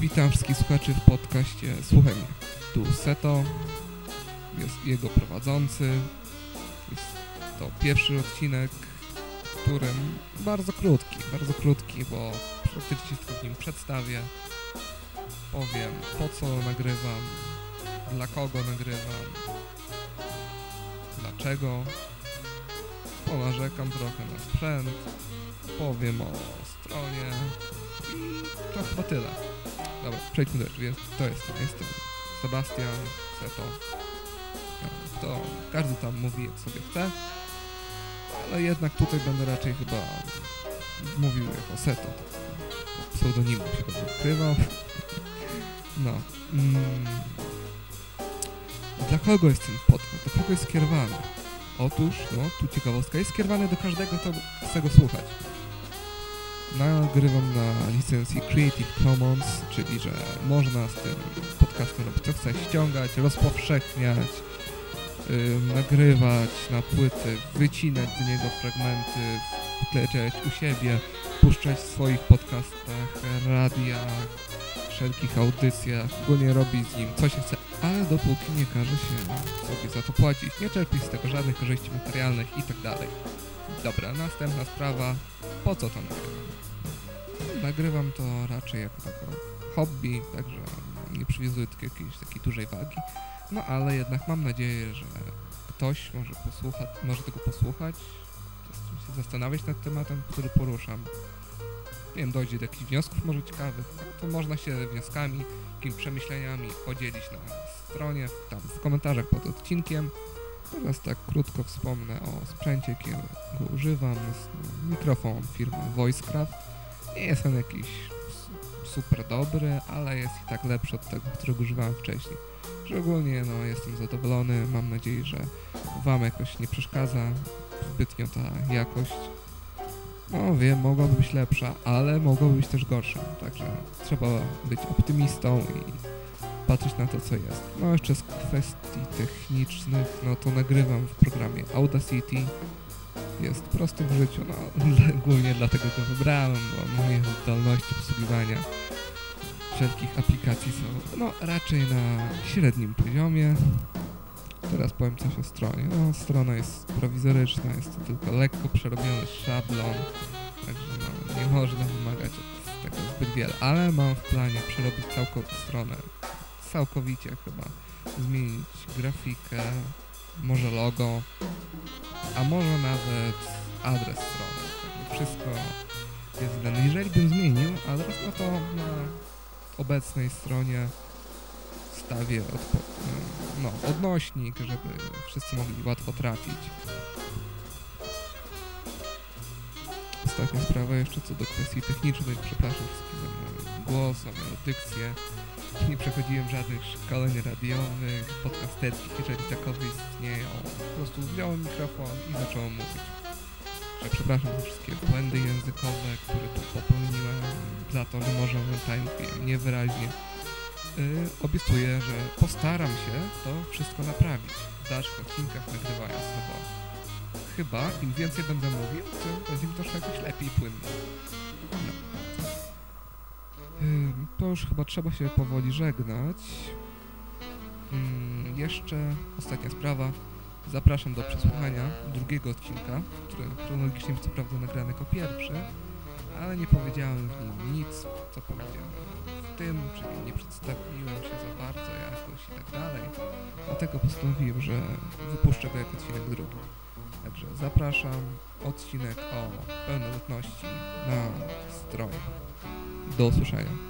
Witam wszystkich słuchaczy w podcaście Słuchaj mnie. Tu Seto, jest jego prowadzący. Jest to pierwszy odcinek, którym bardzo krótki, bardzo krótki, bo praktycznie tylko w nim przedstawię. Powiem po co nagrywam, dla kogo nagrywam, dlaczego. Ponarzekam trochę na sprzęt, powiem o stronie i to chyba tyle. Dobra, przejdźmy do rzeczy, więc to jestem, jestem Sebastian, Seto. No, To każdy tam mówi jak sobie chce, ale jednak tutaj będę raczej chyba mówił jako Seto. Pseudonimem się będę ukrywał. No. Mm. Dla kogo jest ten podcast? Do kogo jest skierowany? Otóż, no, tu ciekawostka, jest skierowany do każdego, kto chce go słuchać. Nagrywam na licencji Creative Commons, czyli że można z tym podcastem robić co chce, ściągać, rozpowszechniać, ym, nagrywać na płyty, wycinać z niego fragmenty, wklejać u siebie, puszczać w swoich podcastach, radiach, wszelkich audycjach, ogólnie robić z nim co się chce, ale dopóki nie każe się sobie za to płacić, nie czerpić z tego żadnych korzyści materialnych i tak. Dobra, następna sprawa, po co to nagrywam? Nagrywam to raczej jako tako hobby, także nie przywiązuję jakiejś takiej dużej wagi. No ale jednak mam nadzieję, że ktoś może posłucha, może tego posłuchać, się zastanawiać nad tematem, który poruszam. Nie wiem, dojdzie do jakichś wniosków może ciekawych, no to można się wnioskami, jakimiś przemyśleniami podzielić na stronie, tam w komentarzach pod odcinkiem. Teraz tak krótko wspomnę o sprzęcie, jakiego używam. Jest mikrofon firmy Voicecraft. Nie jest on jakiś super dobry, ale jest i tak lepszy od tego, którego używałem wcześniej. Że ogólnie no, jestem zadowolony, mam nadzieję, że Wam jakoś nie przeszkadza zbytnio ta jakość. No wiem, mogłaby być lepsza, ale mogłaby być też gorsza, także trzeba być optymistą i patrzeć na to, co jest. No jeszcze z kwestii technicznych, no to nagrywam w programie Audacity. Jest prosty w życiu, no dla- głównie dlatego go wybrałem, bo moje zdolności obsługiwania wszelkich aplikacji są no raczej na średnim poziomie. Teraz powiem coś o stronie. No strona jest prowizoryczna, jest to tylko lekko przerobiony szablon, także no, nie można wymagać od tego zbyt wiele, ale mam w planie przerobić całkowitą stronę całkowicie chyba zmienić grafikę, może logo, a może nawet adres strony. Także wszystko jest względne. Jeżeli bym zmienił adres, no to na obecnej stronie wstawię odpo- no, odnośnik, żeby wszyscy mogli łatwo trafić. Ostatnia sprawa jeszcze co do kwestii technicznych. Przepraszam wszystkich za głos, za moją dykcję. Nie przechodziłem żadnych szkoleń radiowych, podcasterskich, jeżeli takowe istnieją. Po prostu wziąłem mikrofon i zacząłem mówić. Przepraszam za wszystkie błędy językowe, które tu popełniłem, za to, że może momentami mówiłem niewyraźnie. Yy, obiecuję, że postaram się to wszystko naprawić w dalszych odcinkach nagrywając to, bo chyba im więcej będę mówił, tym będzie mi to szło jakoś lepiej płynnie. No. To już chyba trzeba się powoli żegnać. Jeszcze ostatnia sprawa. Zapraszam do przesłuchania drugiego odcinka, który chronologicznie jest co prawda nagrany jako pierwszy, ale nie powiedziałem w nim nic, co powiedziałem w tym, czyli nie przedstawiłem się za bardzo jakoś i tak dalej. Dlatego postanowiłem, że wypuszczę go jako odcinek drugi. Także zapraszam, odcinek o pełnoletności na stronie. Do usłyszenia.